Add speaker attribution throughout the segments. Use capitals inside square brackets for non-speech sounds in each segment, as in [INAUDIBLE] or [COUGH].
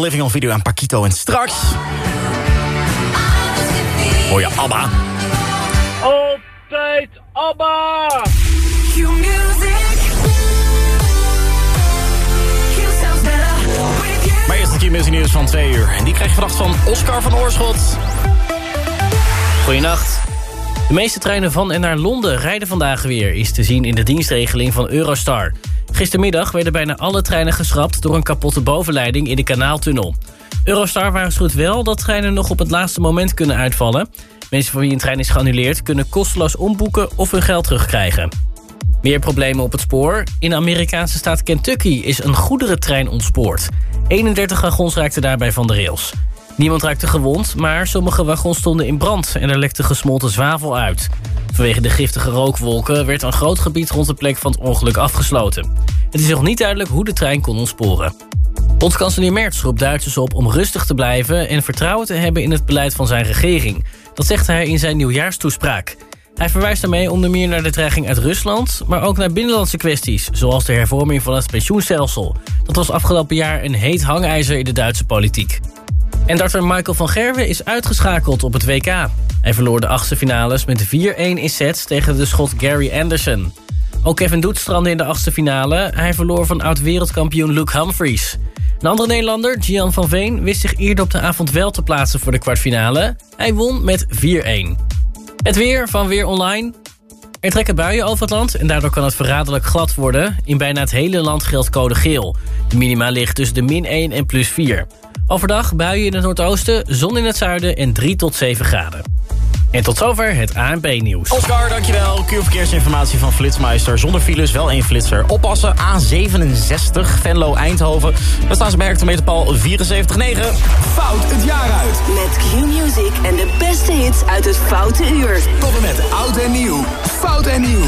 Speaker 1: Living on Video aan Paquito. En straks... Hoor je ABBA.
Speaker 2: Altijd ABBA!
Speaker 1: Maar eerst het Q-music nieuws van 2 uur. En die krijg je vannacht van Oscar van Oorschot.
Speaker 3: Goedenacht. De meeste treinen van en naar Londen rijden vandaag weer... is te zien in de dienstregeling van Eurostar. Gistermiddag werden bijna alle treinen geschrapt... door een kapotte bovenleiding in de kanaaltunnel. Eurostar waarschuwt wel dat treinen nog op het laatste moment kunnen uitvallen. Mensen voor wie een trein is geannuleerd... kunnen kosteloos omboeken of hun geld terugkrijgen. Meer problemen op het spoor. In de Amerikaanse staat Kentucky is een goederentrein ontspoord. 31 wagons raakten daarbij van de rails. Niemand raakte gewond, maar sommige wagons stonden in brand... en er lekte gesmolten zwavel uit. Vanwege de giftige rookwolken werd een groot gebied rond de plek van het ongeluk afgesloten. Het is nog niet duidelijk hoe de trein kon ontsporen. Bondskanselier Merz roept Duitsers op om rustig te blijven... en vertrouwen te hebben in het beleid van zijn regering. Dat zegt hij in zijn nieuwjaarstoespraak. Hij verwijst daarmee onder meer naar de dreiging uit Rusland... maar ook naar binnenlandse kwesties, zoals de hervorming van het pensioenstelsel. Dat was afgelopen jaar een heet hangijzer in de Duitse politiek. En darter Michael van Gerwen is uitgeschakeld op het WK. Hij verloor de achtste finales met 4-1 in sets tegen de schot Gary Anderson. Ook Kevin Doet strandde in de achtste finale. Hij verloor van oud-wereldkampioen Luke Humphries. Een andere Nederlander, Gian van Veen, wist zich eerder op de avond wel te plaatsen voor de kwartfinale. Hij won met 4-1. Het weer van Weer Online. Er trekken buien over het land en daardoor kan het verraderlijk glad worden. In bijna het hele land geldt code geel. De minima ligt tussen de min 1 en plus 4. Overdag buien in het noordoosten, zon in het zuiden en 3 tot 7 graden. En tot zover het ANP-nieuws.
Speaker 1: Oscar, dankjewel. Q-verkeersinformatie van Flitsmeister. Zonder files, wel één flitser. Oppassen, A67, Venlo-Eindhoven. Daar staan ze bij hectometerpaal 74.9.
Speaker 4: Fout het jaar uit.
Speaker 5: Met Q-Music en de beste hits uit het Foute Uur.
Speaker 4: Tot en met oud en nieuw. Fout en nieuw.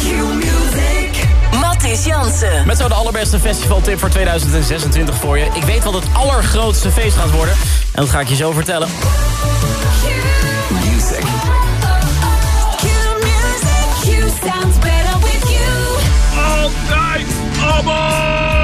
Speaker 5: Q-Music. Mattis Jansen.
Speaker 1: Met zo de allerbeste festivaltip voor 2026 voor je. Ik weet wat het allergrootste feest gaat worden. En dat ga ik je zo vertellen.
Speaker 4: Music.
Speaker 5: Sounds better with you.
Speaker 2: Altijd ABBA! Altijd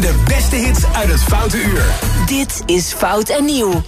Speaker 4: de beste hits uit het Foute Uur.
Speaker 6: Dit is Fout en Nieuw.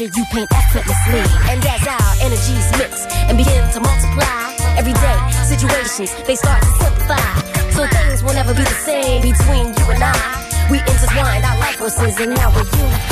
Speaker 7: picture you paint effortlessly. And as our energies mix and begin to multiply, everyday situations they start to simplify. So things will never be the same between you and I. We intertwined our likenesses and now we're unified.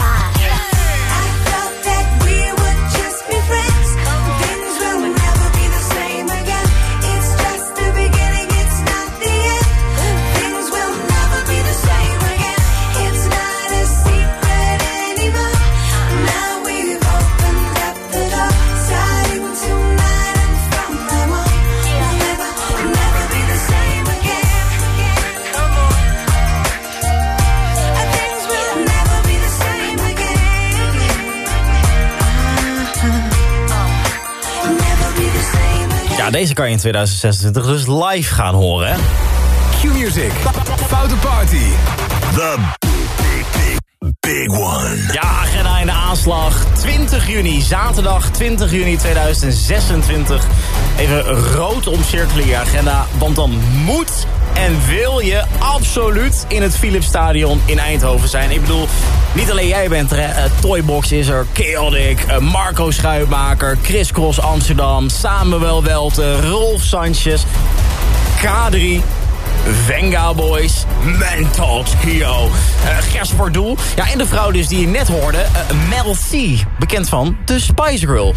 Speaker 1: deze kan je in 2026 dus live gaan horen.
Speaker 4: Q-Music, Foute Party, The Big One.
Speaker 1: Ja, agenda in de aanslag. 20 juni, zaterdag 20 juni 2026. Even rood omcirkelen je agenda, want dan moet en wil je absoluut in het Philips Stadion in Eindhoven zijn? Ik bedoel, niet alleen jij bent er. Eh, Toybox is er, Chaotic, eh, Marco Schuitmaker, Chris Cross Amsterdam... Samuel Welte, Rolf Sanchez, K3... Venga Boys, Mental Trio, uh, Gers voor Doel. Ja, en de vrouw dus die je net hoorde, uh, Mel C, bekend van The Spice Girl.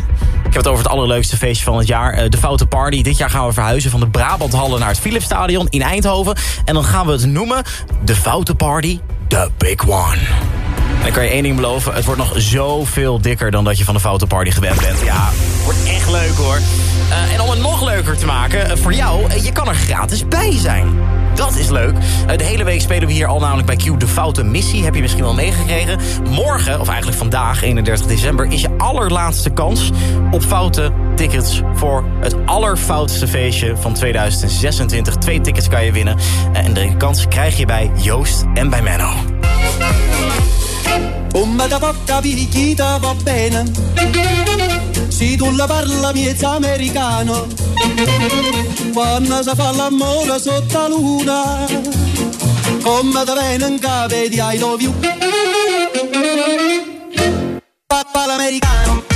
Speaker 1: Ik heb het over het allerleukste feestje van het jaar, uh, de Foute Party. Dit jaar gaan we verhuizen van de Brabanthallen naar het Philipsstadion in Eindhoven. En dan gaan we het noemen de Foute Party, The Big One. En dan kan je één ding beloven, het wordt nog zoveel dikker dan dat je van de Foute Party gewend bent. Ja, wordt echt leuk hoor. Uh, en om het nog leuker te maken, uh, voor jou, uh, je kan er gratis bij zijn. Dat is leuk. de hele week spelen we hier al namelijk bij Q de Foute Missie. Heb je misschien wel meegekregen. Morgen, of eigenlijk vandaag, 31 december... is je allerlaatste kans op foute tickets... voor het allerfoutste feestje van 2026. Twee tickets kan je winnen. en de kans krijg je bij Joost en bij Menno.
Speaker 8: Se tu la parla miezza americano. Quando si fa l'amore sotto la luna Come da bene in capo di I love you Papà l'americano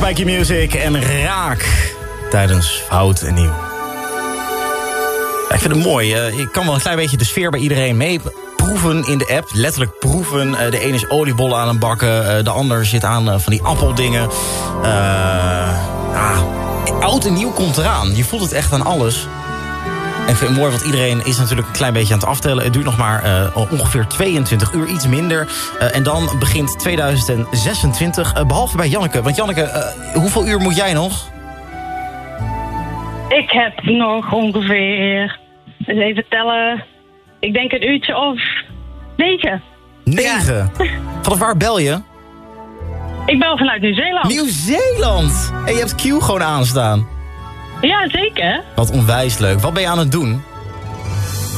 Speaker 8: Bij
Speaker 1: Q-Music en raak tijdens Fout en Nieuw. Ik vind het mooi. eh, ik kan wel een klein beetje de sfeer bij iedereen mee proeven in de app. Letterlijk proeven. Eh, de een is oliebollen aan het bakken. eh, de ander zit aan van die appeldingen. Ah, oud en nieuw komt eraan. Je voelt het echt aan alles. En het mooi, want iedereen is natuurlijk een klein beetje aan het aftellen. Het duurt nog maar eh, ongeveer 22 uur, iets minder. Eh, en dan begint 2026, eh, behalve bij Janneke. Want Janneke, hoeveel uur moet jij nog?
Speaker 9: Ik heb nog ongeveer, eens even tellen, ik denk een uurtje of negen.
Speaker 1: 9. [LAUGHS] Vanaf waar bel je?
Speaker 9: Ik bel vanuit Nieuw-Zeeland.
Speaker 1: Nieuw-Zeeland! En je hebt Q gewoon aanstaan.
Speaker 9: Ja, zeker.
Speaker 1: Wat onwijs leuk. Wat ben je aan het doen?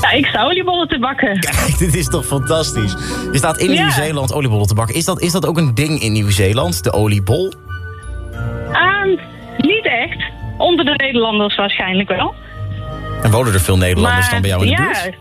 Speaker 9: Ja, ik sta oliebollen te bakken.
Speaker 1: Kijk, [LAUGHS] dit is toch fantastisch. Je staat in
Speaker 9: Ja.
Speaker 1: Nieuw-Zeeland oliebollen te bakken. Is dat, is dat ook een ding in Nieuw-Zeeland, de oliebol?
Speaker 9: Ehm, niet echt. Onder de Nederlanders waarschijnlijk wel.
Speaker 1: En wonen er veel Nederlanders dan bij jou in de
Speaker 9: ja,
Speaker 1: buurt?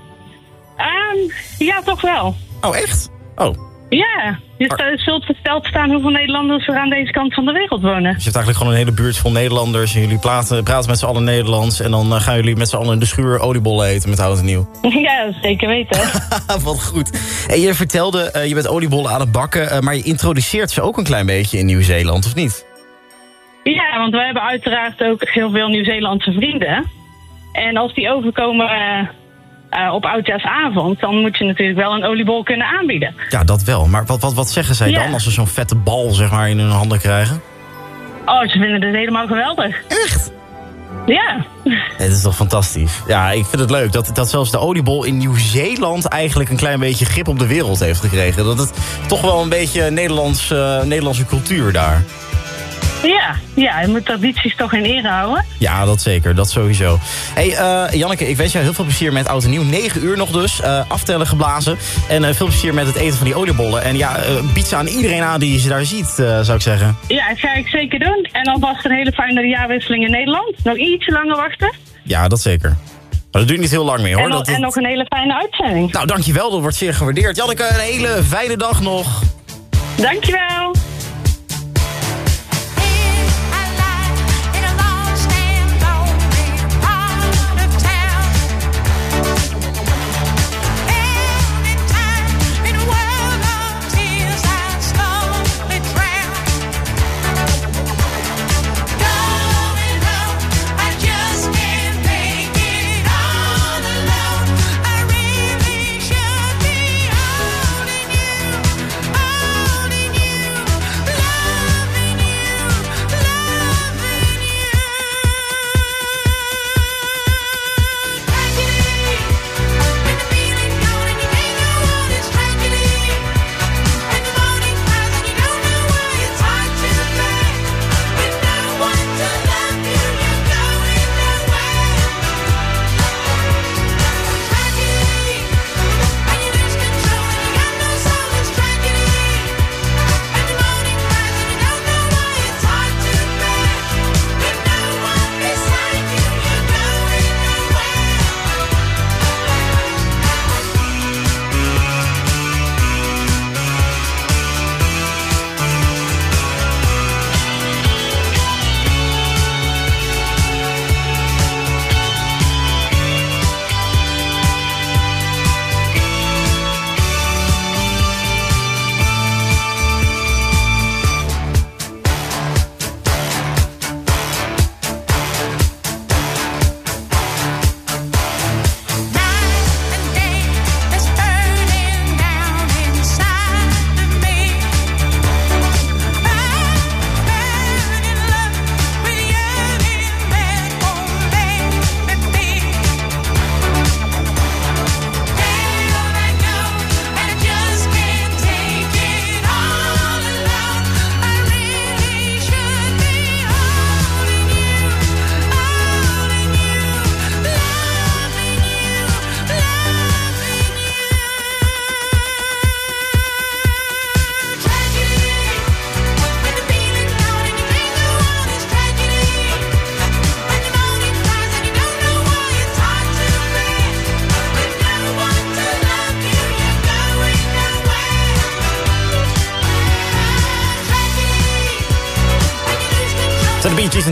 Speaker 9: Ehm, ja, toch wel.
Speaker 1: Oh, echt? Oh.
Speaker 9: Ja, je
Speaker 1: Maar-
Speaker 9: st- zult versteld staan hoeveel Nederlanders er aan deze kant van de wereld wonen.
Speaker 1: Dus je hebt eigenlijk gewoon een hele buurt vol Nederlanders. En jullie praten, praten met z'n allen Nederlands. En dan eh, gaan jullie met z'n allen in de schuur oliebollen eten met oud en nieuw. [LAUGHS]
Speaker 9: ja, zeker weten. [LAUGHS]
Speaker 1: Wat goed. En je vertelde, eh, je bent oliebollen aan het bakken. eh, maar je introduceert ze ook een klein beetje in Nieuw-Zeeland, of niet?
Speaker 9: Ja, want we hebben uiteraard ook heel veel Nieuw-Zeelandse vrienden. En als die overkomen eh, op oudjaarsavond, dan moet je natuurlijk wel een oliebol kunnen aanbieden.
Speaker 1: Ja, dat wel. Maar wat, wat, wat zeggen zij
Speaker 9: Ja.
Speaker 1: dan als ze zo'n vette bal zeg maar, in hun handen krijgen?
Speaker 9: Oh, ze vinden het helemaal geweldig.
Speaker 1: Echt?
Speaker 9: Ja.
Speaker 1: Het is toch fantastisch. Ja, ik vind het leuk dat, dat zelfs de oliebol in Nieuw-Zeeland... eigenlijk een klein beetje grip op de wereld heeft gekregen. Dat het toch wel een beetje Nederlands, eh, Nederlandse cultuur daar.
Speaker 9: Ja, ja, je moet tradities toch in ere houden.
Speaker 1: Ja, dat zeker. Dat sowieso. hey, eh, Janneke, ik wens jou heel veel plezier met Oud en Nieuw. 9 uur nog dus. eh, aftellen geblazen. En eh, veel plezier met het eten van die oliebollen. En ja, bied ze aan iedereen aan die je daar ziet, zou ik zeggen.
Speaker 9: Ja, dat ga ik zeker doen. En alvast een hele fijne jaarwisseling in Nederland. Nog ietsje langer wachten.
Speaker 1: Ja, dat zeker. Maar dat duurt niet heel lang meer, hoor.
Speaker 9: en, nog,
Speaker 1: Dat, dat-
Speaker 9: en nog een hele fijne uitzending.
Speaker 1: Nou, dankjewel. Dat wordt zeer gewaardeerd. Janneke, een hele fijne dag nog.
Speaker 9: Dankjewel.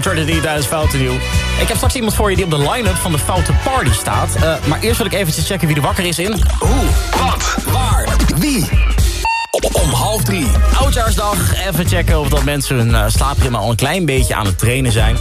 Speaker 1: Tragedy tijdens Foute Nieuw. Ik heb straks iemand voor je die op de line-up van de Foute Party staat. Eh, maar eerst wil ik eventjes checken wie er wakker is in...
Speaker 2: Hoe, wat, waar, wie? Om half drie.
Speaker 1: Oudjaarsdag. Even checken of dat mensen hun uh, slaapritme al een klein beetje aan het trainen zijn.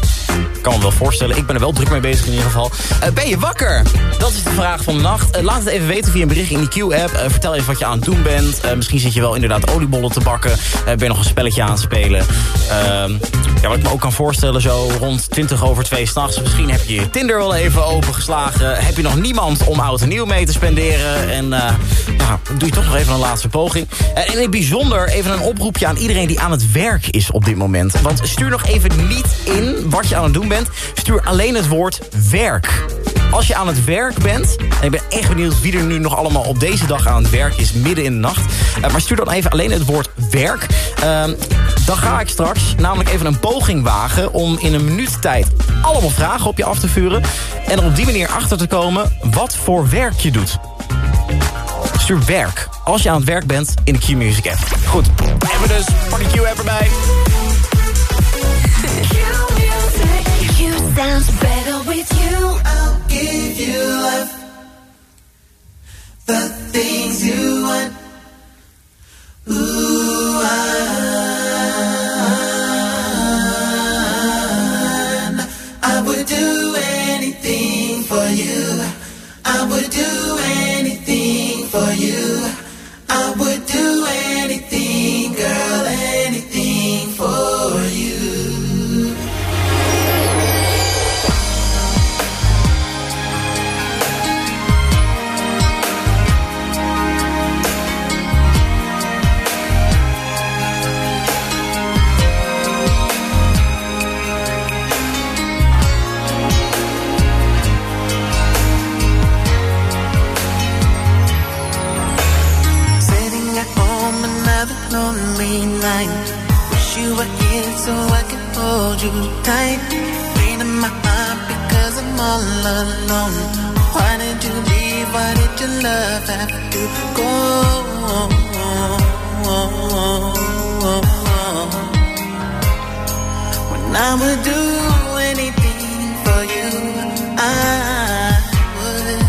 Speaker 1: Kan me wel voorstellen. Ik ben er wel druk mee bezig in ieder geval. Uh, ben je wakker? Dat is de vraag van de nacht. Uh, laat het even weten via een bericht in die Q-app. vertel even wat je aan het doen bent. misschien zit je wel inderdaad oliebollen te bakken. ben je nog een spelletje aan het spelen. Ehm, ja, wat ik me ook kan voorstellen, zo rond 20 over 2 s'nachts. Misschien heb je je Tinder wel even opengeslagen. Heb je nog niemand om oud en nieuw mee te spenderen. En nou, doe je toch nog even een laatste poging. En in het bijzonder even een oproepje aan iedereen die aan het werk is op dit moment. Want stuur nog even niet in wat je aan het doen bent. Stuur alleen het woord werk. Als je aan het werk bent, en ik ben echt benieuwd wie er nu nog allemaal op deze dag aan het werk is, midden in de nacht. Uh, maar stuur dan even alleen het woord werk. Uh, dan ga ik straks namelijk even een poging wagen om in een minuut tijd allemaal vragen op je af te vuren. En er op die manier achter te komen wat voor werk je doet. Stuur werk als je aan het werk bent in de Q-Music app. Goed, hebben dus. Pak de Q-app erbij.
Speaker 10: Sounds better with you.
Speaker 11: I'll give you love. The things you want. Ooh, I, night. Wish you were here so I could hold you tight. Pain in my heart because I'm all alone. Why did you leave? Why did your love have to go? When I would do anything for you, I would.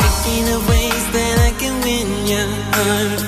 Speaker 11: Thinking of ways that I can win your heart.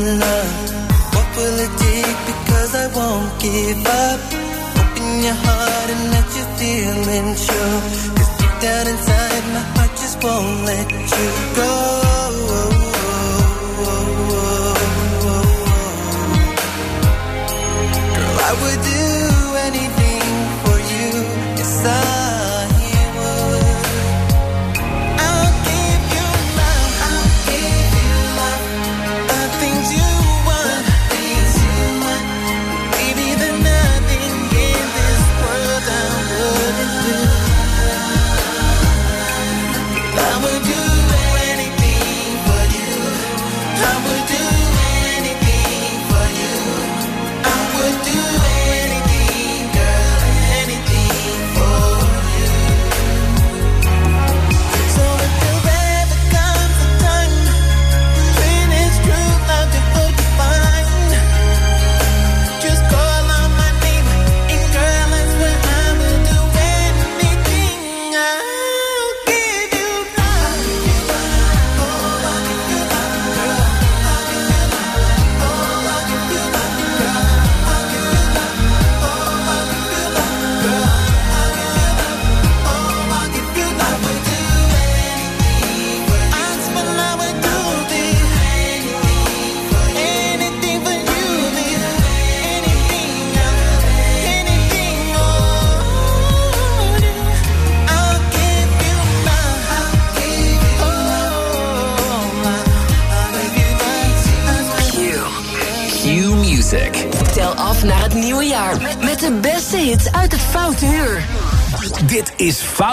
Speaker 11: Love? What will it take? Because I won't give up. Open your heart and let your feelings show. Cause deep down inside, my heart just won't let you go. Girl, I would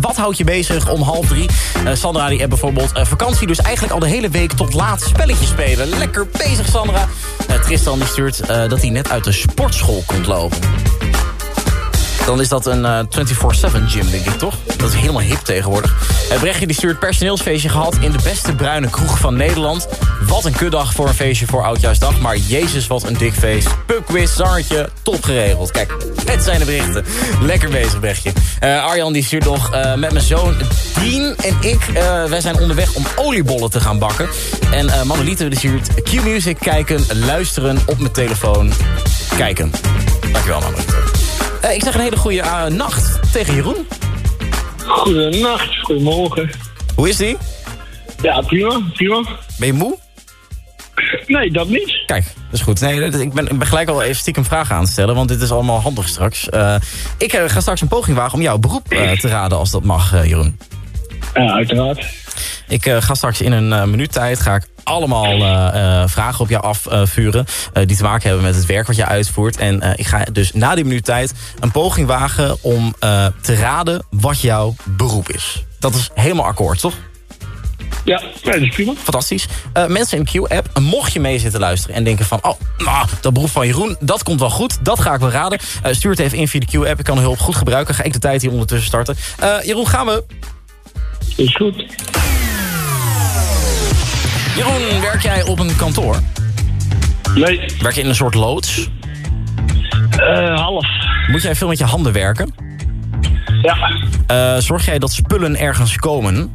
Speaker 2: Wat
Speaker 1: houdt je bezig om half drie? Eh, Sandra die heeft bijvoorbeeld eh, vakantie. Dus eigenlijk al de hele week tot laat spelletjes spelen. Lekker bezig Sandra. Eh, Tristan die stuurt dat hij net uit de sportschool komt lopen. Dan is dat een eh, 24-7 gym, denk ik, toch? Dat is helemaal hip tegenwoordig. Uh, Brechtje die stuurt personeelsfeestje gehad in de beste bruine kroeg van Nederland. Wat een kutdag voor een feestje voor Oudjaarsdag. Maar jezus, wat een dik feest. Pubquiz, zangetje, top geregeld. Kijk, het zijn de berichten. Lekker bezig, Brechtje. Eh, Arjan die stuurt nog met mijn zoon Dean en ik. wij zijn onderweg om oliebollen te gaan bakken. En uh, die stuurt Q-music kijken, luisteren op mijn telefoon. Kijken. Dankjewel, Manolite. Eh, ik zeg een hele goede eh, nacht tegen Jeroen.
Speaker 12: Goedenacht, goedemorgen.
Speaker 1: Hoe is die?
Speaker 12: Ja, prima, prima.
Speaker 1: Ben je moe?
Speaker 12: Nee, dat niet.
Speaker 1: Kijk, dat is goed. Nee, ik ben, ik ben gelijk al even stiekem vragen aan te stellen, want dit is allemaal handig straks. Eh, ik ga straks een poging wagen om jouw beroep te raden als dat mag, Jeroen.
Speaker 12: Ja, uiteraard.
Speaker 1: Ik eh, ga straks in een eh, minuut tijd ga ik allemaal eh, vragen op jou afvuren... die te maken hebben met het werk wat je uitvoert. En ik ga dus na die minuut tijd een poging wagen om te raden wat jouw beroep is. Dat is helemaal akkoord, toch?
Speaker 12: Ja, dat is prima.
Speaker 1: Fantastisch. Mensen in de Q-app, mocht je mee zitten luisteren en denken van... oh, nou, dat beroep van Jeroen, dat komt wel goed. Dat ga ik wel raden. Stuur het even in via de Q-app. Ik kan de hulp goed gebruiken. Ga ik de tijd hier ondertussen starten. Jeroen, gaan we.
Speaker 12: Is goed.
Speaker 1: Jeroen, werk jij op een kantoor?
Speaker 12: Nee.
Speaker 1: Werk je in een soort loods?
Speaker 12: Eh, half.
Speaker 1: Moet jij veel met je handen werken?
Speaker 12: Ja.
Speaker 1: Eh, zorg jij dat spullen ergens komen?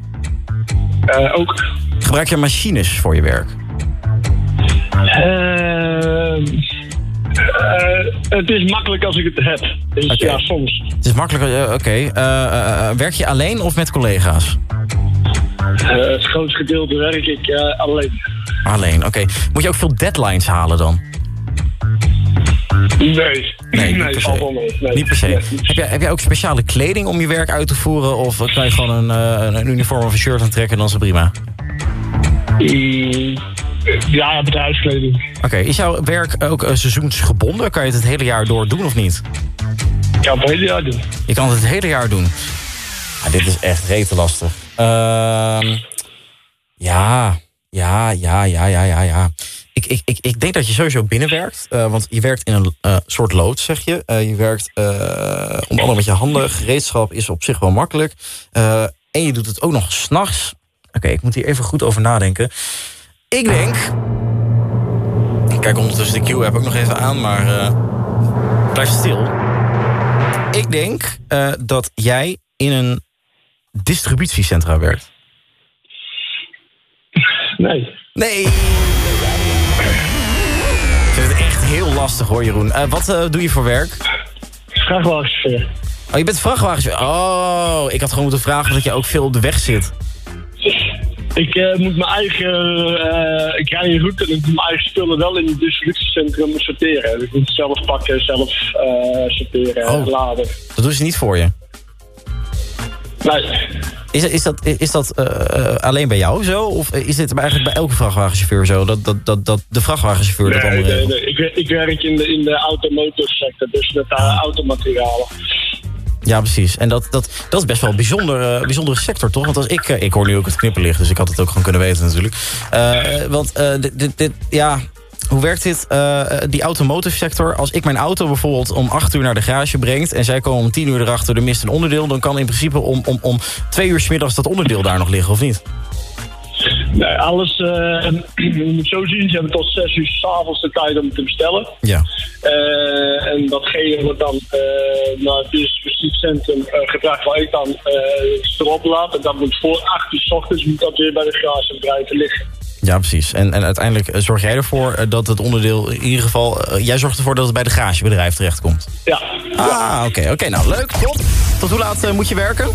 Speaker 12: Eh, ook.
Speaker 1: Gebruik je machines voor je werk?
Speaker 12: Eh, het is makkelijk als ik het heb. Dus ja, soms.
Speaker 1: Het is makkelijk, eh, oké. Eh, eh, eh, werk je alleen of met collega's?
Speaker 12: Eh, het grootste gedeelte werk ik eh, alleen.
Speaker 1: Alleen, oké. Moet je ook veel deadlines halen dan?
Speaker 12: Nee.
Speaker 1: Nee, niet
Speaker 12: nee
Speaker 1: per se.
Speaker 12: Nee.
Speaker 1: Niet per se.
Speaker 12: Nee.
Speaker 1: Heb jij, heb jij ook speciale kleding om je werk uit te voeren? Of kan je gewoon een, eh, een uniform of een shirt aantrekken en dan is het prima?
Speaker 12: Mm, Ja, bedrijfskleding.
Speaker 1: Oké, is jouw werk ook eh, seizoensgebonden? Kan je het het hele jaar door doen of niet?
Speaker 12: Ik kan het hele jaar doen.
Speaker 1: Je kan het het hele jaar doen. Ah, dit is echt rete lastig. Ehm, ja, ja, ja, ja, ja, ja, ja. Ik, ik, ik, ik denk dat je sowieso binnenwerkt. eh want je werkt in een eh, soort loods, zeg je. Je werkt onder andere met je handen. Gereedschap is op zich wel makkelijk. En je doet het ook nog s'nachts. Oké, ik moet hier even goed over nadenken. Ik denk... Ik kijk ondertussen de Q-app ook nog even aan, maar... eh, blijf stil. Ik denk eh, dat jij in een distributiecentra werkt.
Speaker 12: Nee.
Speaker 1: Nee. Ik vind het echt heel lastig hoor, Jeroen. Eh, wat doe je voor werk?
Speaker 12: Vrachtwagenchauffeur.
Speaker 1: Oh, je bent vrachtwagens. Oh, ik had gewoon moeten vragen dat je ook veel op de weg zit.
Speaker 12: Ik eh, moet mijn eigen... eh, ik rij een route en ik moet mijn eigen spullen wel in het distributiecentrum sorteren. Dus ik moet het zelf pakken, zelf eh, sorteren,
Speaker 1: Oh.
Speaker 12: laden.
Speaker 1: Dat doen ze niet voor je.
Speaker 12: Nee.
Speaker 1: Is, is dat, is dat alleen bij jou zo? Of is dit eigenlijk bij elke vrachtwagenchauffeur zo? Dat, dat, dat, dat de vrachtwagenchauffeur dat
Speaker 12: Nee,
Speaker 1: allemaal
Speaker 12: nee,
Speaker 1: regelt?
Speaker 12: nee. Ik, ik werk in de, in de automotive sector, dus met uh, automaterialen.
Speaker 1: Ja, precies. En dat, dat, dat is best wel een bijzonder, eh, bijzondere sector, toch? Want als ik, eh, ik hoor nu ook het knipperlicht, dus ik had het ook gewoon kunnen weten natuurlijk. Eh, want dit, dit, dit- ja, hoe werkt dit? Die automotive sector, als ik mijn auto bijvoorbeeld om 8 uur naar de garage brengt... en zij komen om 10 uur erachter, er mist een onderdeel... dan kan in principe om, om, om twee uur 's middags dat onderdeel daar nog liggen, of niet?
Speaker 12: Nee, alles, eh, [CLEARS THROAT] je moet zo zien, ze hebben tot 6 uur s'avonds de tijd om het te bestellen.
Speaker 1: Ja.
Speaker 12: Eh, en datgene wordt dan eh, naar het distributiecentrum gebracht waar ik dan erop laat. En dat moet voor 8 uur s ochtends moet dat weer bij de garagebedrijf liggen.
Speaker 1: Ja, precies. En, en uiteindelijk eh, zorg jij ervoor eh, dat het onderdeel in ieder geval... eh, jij zorgt ervoor dat het bij de garagebedrijf terechtkomt.
Speaker 12: Ja.
Speaker 1: Ah, oké. Oké, nou leuk. Top. Tot hoe laat eh, moet je werken?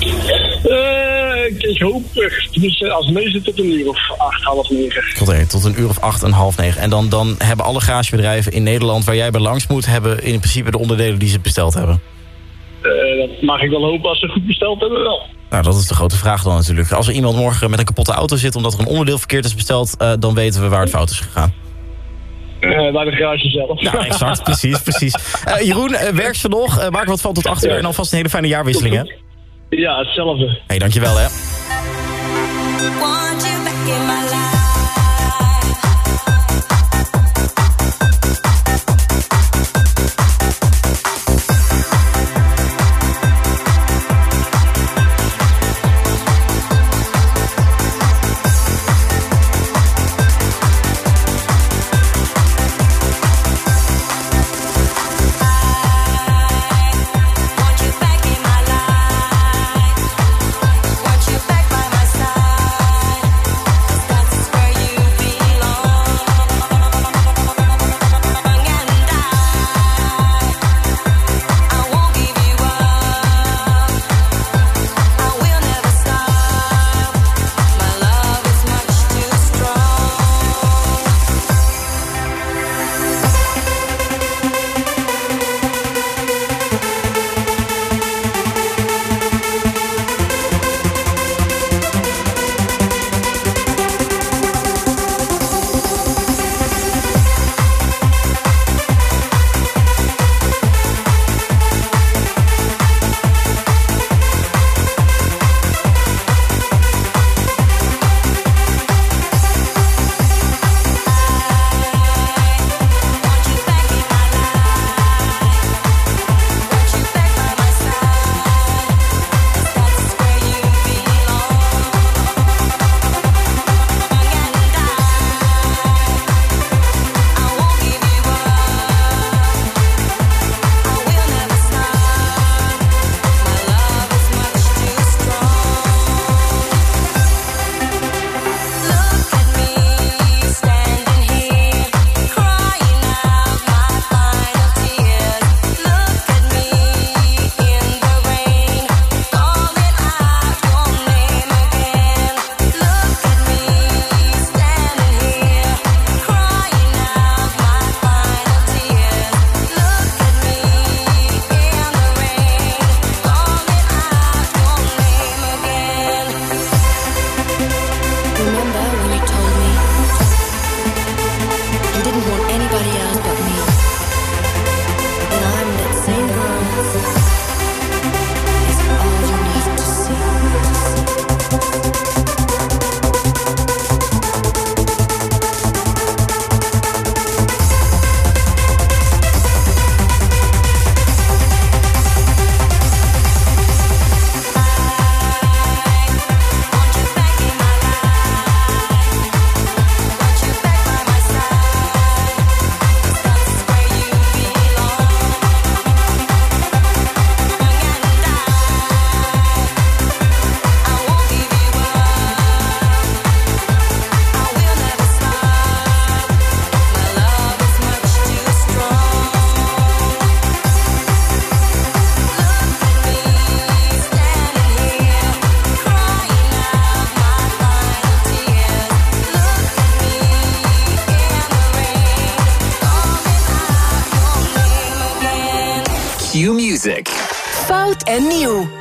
Speaker 12: Uh, ik, ik, hoop, tenminste als meeste tot een uur of acht, half negen.
Speaker 1: Tot, nee, tot een uur of acht en half negen. En dan, dan hebben alle garagebedrijven in Nederland waar jij bij langs moet... hebben in principe de onderdelen die ze besteld hebben.
Speaker 12: Uh, dat mag ik wel hopen als ze goed besteld hebben wel.
Speaker 1: Nou, dat is de grote vraag dan natuurlijk. Als er iemand morgen met een kapotte auto zit omdat er een onderdeel verkeerd is besteld... Uh, dan weten we waar het fout is gegaan.
Speaker 12: Uh, bij de garage zelf.
Speaker 1: Ja, exact. [LAUGHS] precies, precies. Jeroen, werk ze nog. maak wat van tot acht uur en alvast een hele fijne jaarwisseling, hè?
Speaker 12: Ja, hetzelfde.
Speaker 1: Hé, hey, dankjewel, hè.
Speaker 2: Music.
Speaker 13: Fout en nieuw.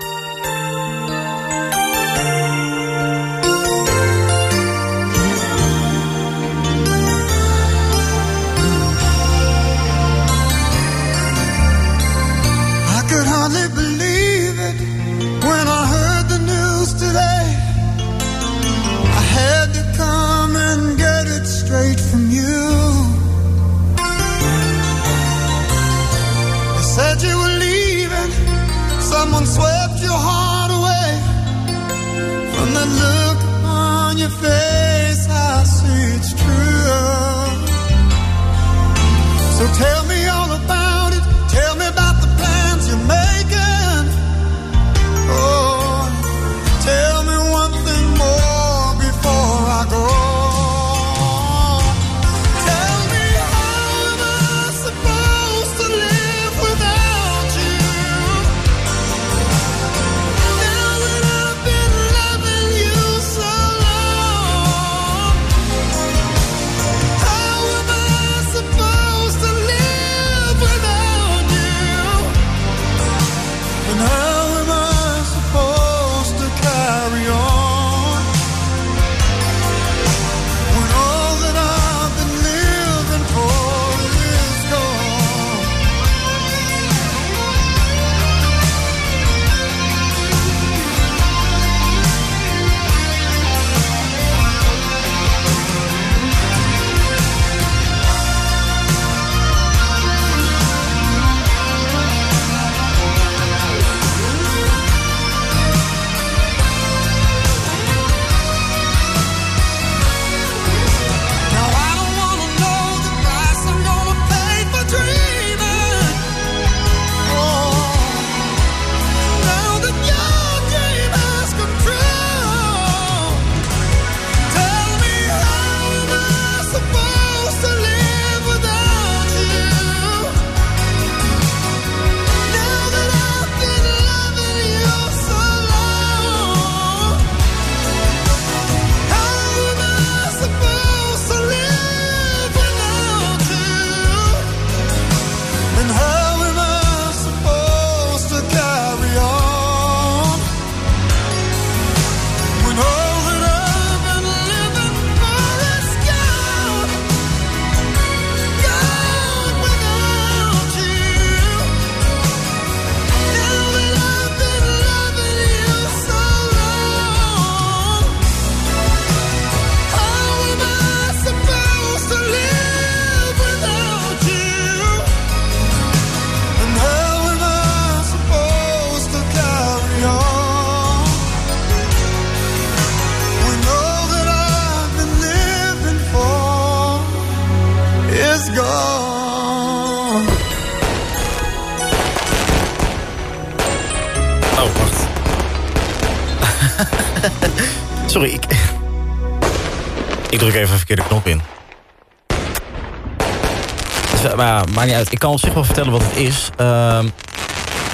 Speaker 1: Dus, eh, maar maakt niet uit. Ik kan op zich wel vertellen wat het is. Ehm,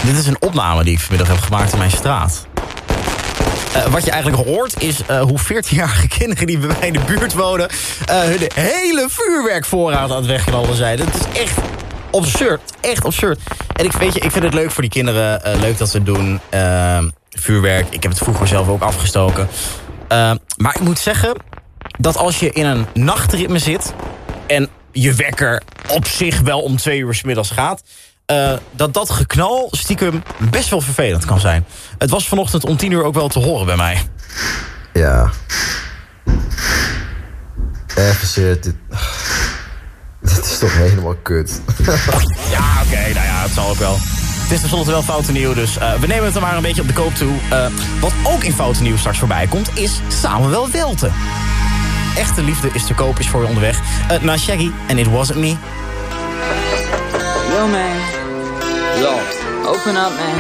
Speaker 1: dit is een opname die ik vanmiddag heb gemaakt in mijn straat. Eh, wat je eigenlijk hoort is eh, hoe 14-jarige [LAUGHS] kinderen die bij mij in de buurt wonen... hun hele vuurwerkvoorraad aan het wegknallen zijn. Het is echt absurd. Echt absurd. En ik, weet je, ik vind het leuk voor die kinderen. leuk dat ze het doen. Ehm, vuurwerk. Ik heb het vroeger zelf ook afgestoken. Ehm, maar ik moet zeggen dat als je in een nachtritme zit... en je wekker op zich wel om twee uur 's middags gaat... eh, dat dat geknal stiekem best wel vervelend kan zijn. Het was vanochtend om tien uur ook wel te horen bij mij.
Speaker 14: Ja. Even serieus, dit... Dit is toch helemaal kut.
Speaker 1: Ja, oké, nou ja, het zal ook wel. Het is tenslotte wel fout en nieuw, dus eh, we nemen het er maar een beetje op de koop toe. Eh, wat ook in fout en nieuw straks voorbij komt, is Samuel Welte. Echte liefde is te koop, is voor je onderweg. Uh, na Shaggy en It Wasn't Me.
Speaker 15: Yo, man.
Speaker 16: Yo.
Speaker 15: Open up, man.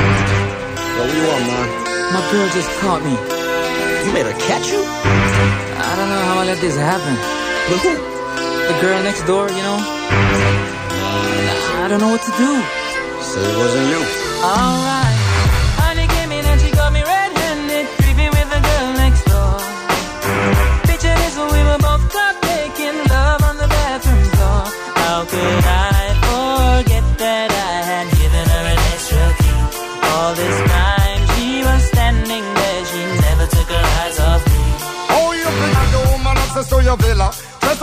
Speaker 16: Yo, what you want, man?
Speaker 15: My girl just caught me.
Speaker 16: You made her catch you?
Speaker 15: I don't know how I let this happen.
Speaker 16: But who?
Speaker 15: The girl next door, you know? I don't know what to do.
Speaker 16: So it wasn't you.
Speaker 15: Alright.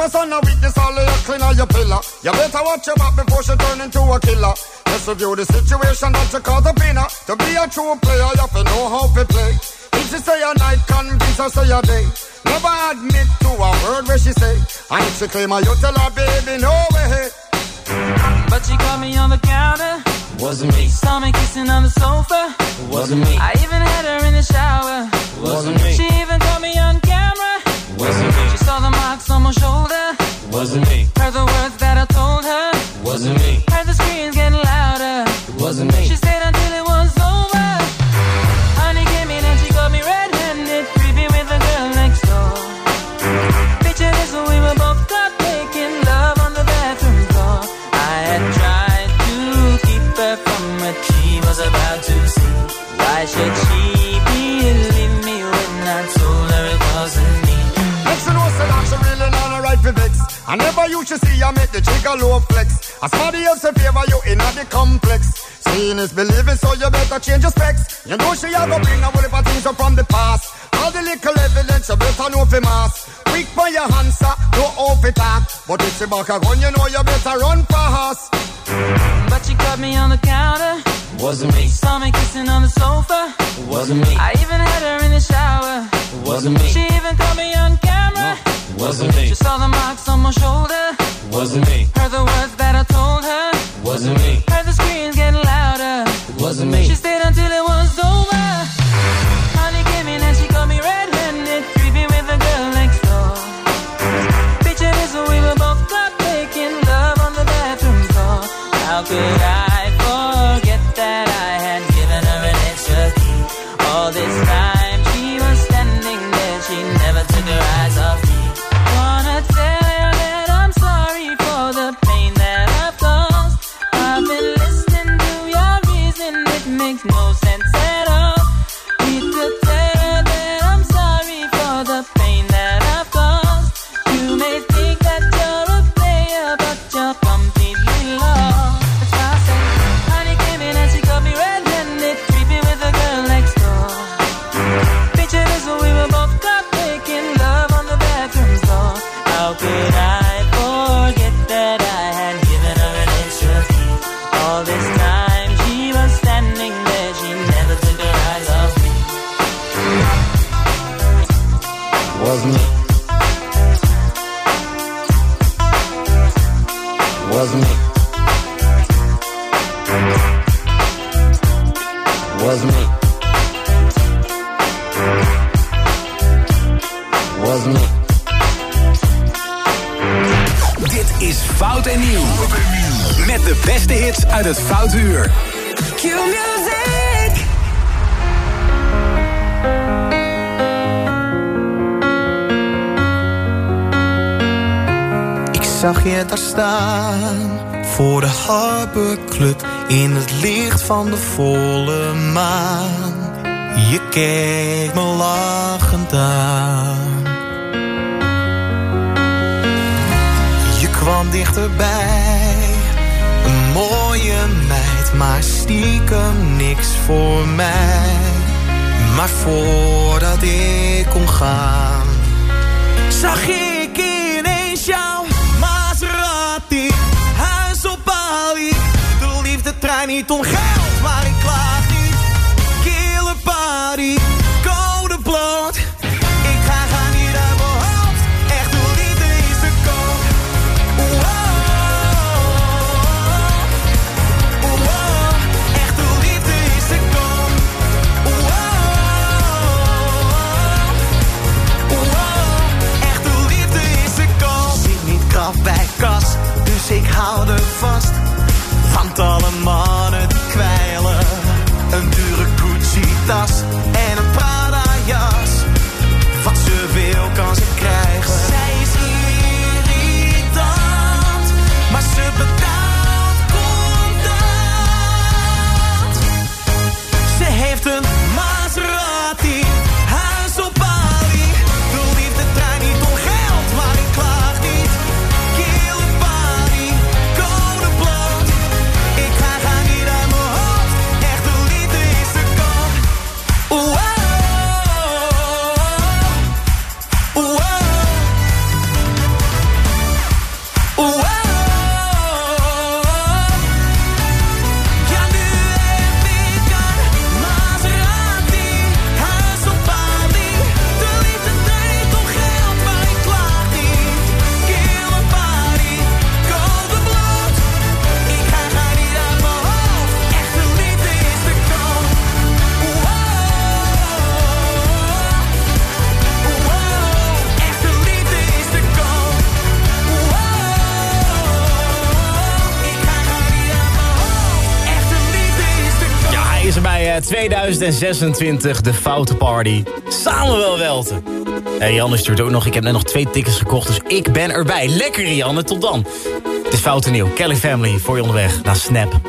Speaker 17: For son of weakness, all of your clean on your pillar. You better watch your back before she turn into a killer. Let's review the situation that you call the winner. To be a true player, you have to know how to play. If she say a night, convince her say a day. Never admit to a word where she say. And if she claim her, you tell her, baby, no way.
Speaker 15: But she caught me on the counter.
Speaker 18: Wasn't me.
Speaker 15: Saw me kissing on the sofa.
Speaker 18: Wasn't me.
Speaker 15: I even had her in the shower.
Speaker 18: Wasn't me.
Speaker 15: She even caught me on camera.
Speaker 18: Wasn't me.
Speaker 15: She saw the marks on my shoulder.
Speaker 18: Wasn't me.
Speaker 15: Heard the words that I told her.
Speaker 18: Wasn't me.
Speaker 17: Never used to see her make the jigger low flex. As somebody else in favor you in the complex. Seeing is believing, so you better change your specs. You know she a go bring a whole heap of things up from the past. All the little evidence you better know for mass. Quick by your answer, no off it talk. But if she back a gun, you know you better run fast.
Speaker 15: But she caught me on the counter.
Speaker 18: Wasn't me.
Speaker 15: Saw me kissing on the sofa.
Speaker 18: Wasn't me.
Speaker 15: I even had her in the shower.
Speaker 18: Wasn't me.
Speaker 15: She even caught me on camera.
Speaker 18: Wasn't me.
Speaker 15: She saw the marks on my shoulder.
Speaker 18: Wasn't me.
Speaker 2: 2026, de Foute Party. Samen wel welten. En Janne stuurt ook nog, ik heb net nog twee tickets gekocht, dus ik ben erbij. Lekker Janne, tot dan. Het is Foute Nieuw, Kelly Family, voor je onderweg naar Snap.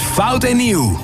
Speaker 4: Fout en Nieuw.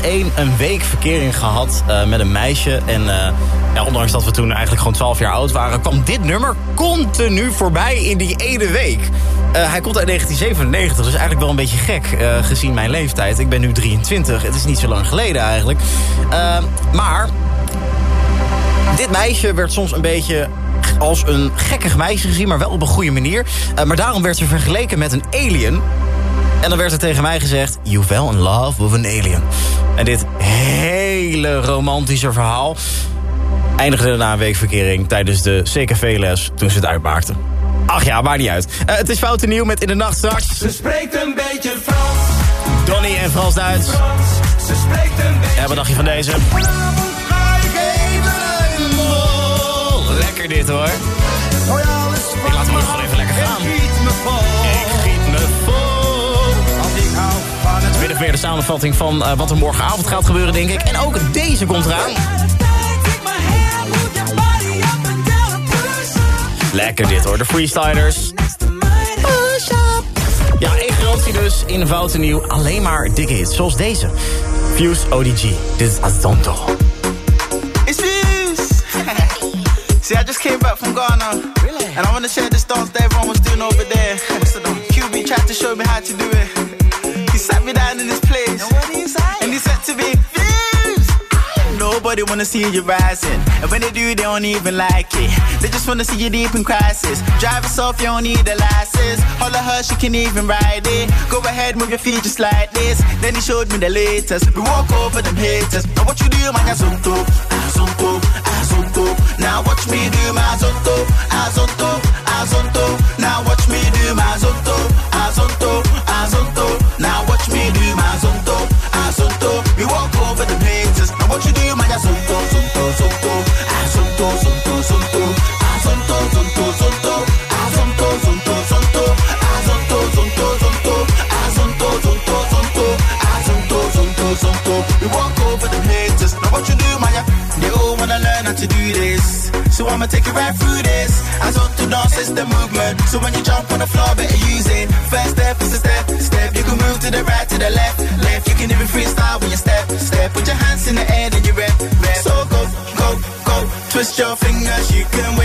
Speaker 1: 1 een week verkering gehad eh, met een meisje. En eh, ja, ondanks dat we toen eigenlijk gewoon 12 jaar oud waren... kwam dit nummer continu voorbij in die ene week. Eh, hij komt uit 1997, dus eigenlijk wel een beetje gek gezien mijn leeftijd. Ik ben nu 23, het is niet zo lang geleden eigenlijk. Maar dit meisje werd soms een beetje als een gekkig meisje gezien, maar wel op een goede manier. Maar daarom werd ze vergeleken met een alien. En dan werd er tegen mij gezegd... You fell in love with an alien. En dit hele romantische verhaal... eindigde na een weekverkering tijdens de CKV-les... toen ze het uitmaakten. Ach ja, maakt niet uit. Eh, het is fout en nieuw met In de Nacht straks.
Speaker 4: Ze spreekt een beetje Frans.
Speaker 1: Donnie en Frans-Duits.
Speaker 4: Ze spreekt een beetje
Speaker 1: En wat dacht je van deze? Lekker dit hoor. Ik laat hem ook gewoon even lekker gaan. Ik giet me vol. De samenvatting van eh, wat er morgenavond gaat gebeuren, denk ik. En ook deze komt eraan. Lekker dit hoor, de freestylers. Ja, één garantie dus in Fout en Nieuw. Alleen maar dikke hits, zoals deze. Fuse ODG, dit is Azonto.
Speaker 19: It's Fuse. [LAUGHS] See, I just came back from Ghana. Really? And I want to share this dance that everyone was doing over there. QB tried to show me how to do it. Nobody wanna see you rising. And when they do, they don't even like it. They just wanna see you deep in crisis. Drive yourself, you don't need a license. Holler her, she can even ride it. Go ahead, move your feet just like this. Then he showed me the latest. We walk over them haters. Now what you do, man, azonto, azonto, azonto. Now watch me do my azonto, azonto, azonto. Now watch me do my azonto, I'ma take you right through this. As on to dance is the movement. So when you jump on the floor, better use it. First step is a step, step. You can move to the right, to the left, left. You can even freestyle when you step, step. Put your hands in the air, then you rep, rep. So go, go, go. Twist your fingers, you can wave